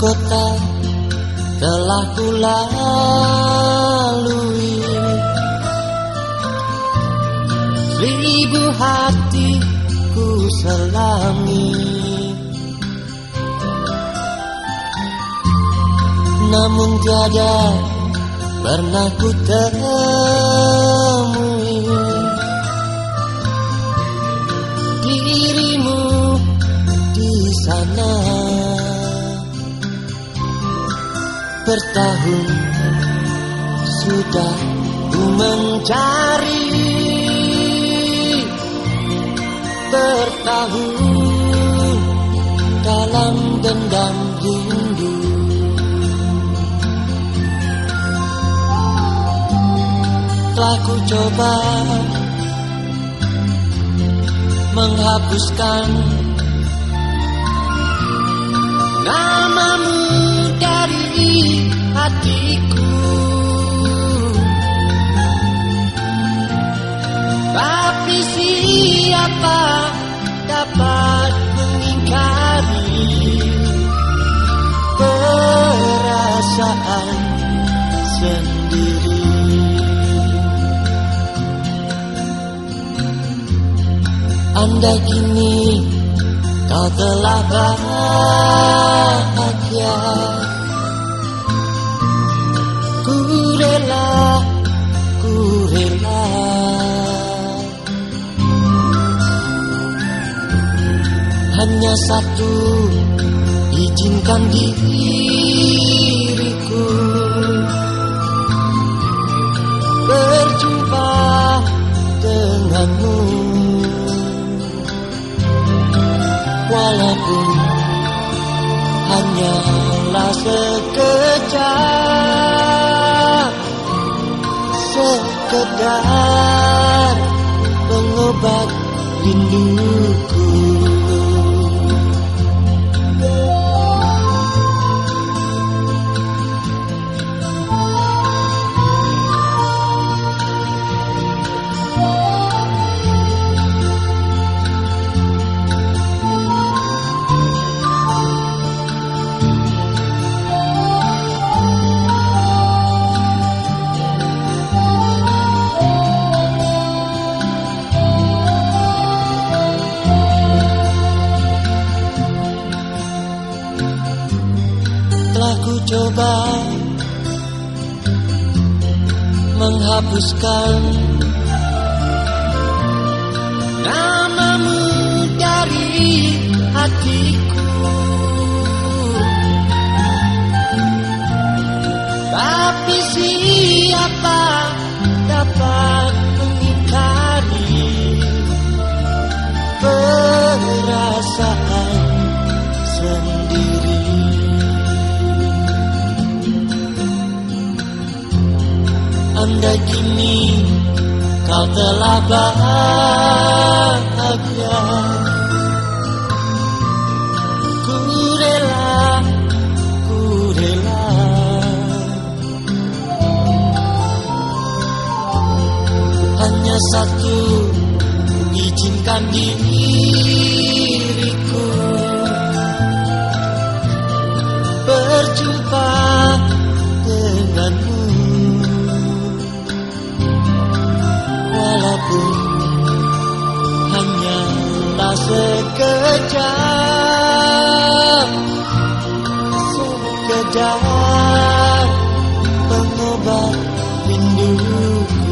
kota telah kulalui. Seribu hati ku selami. Namun tiada pernah ku temui. Dirimu di sana Bertahun sudah ku mencari. Bertahun dalam dendam rindu. Telah ku coba menghapuskan hatiku. Tapi siapa dapat mengingkari perasaan sendiri? Andai kini kau telah bahagia Hanya satu izinkan diriku Berjumpa denganmu. Walaupun hanyalah sekejap Sekedar pengobat rinduku Telah ku coba menghapuskan namamu dari hatiku. Tapi siapa dapat Andai kini kau telah bahagia. Ku rela, ku rela. Hanya satu izinkan diriku sekejap. Sekedar pengobat rinduku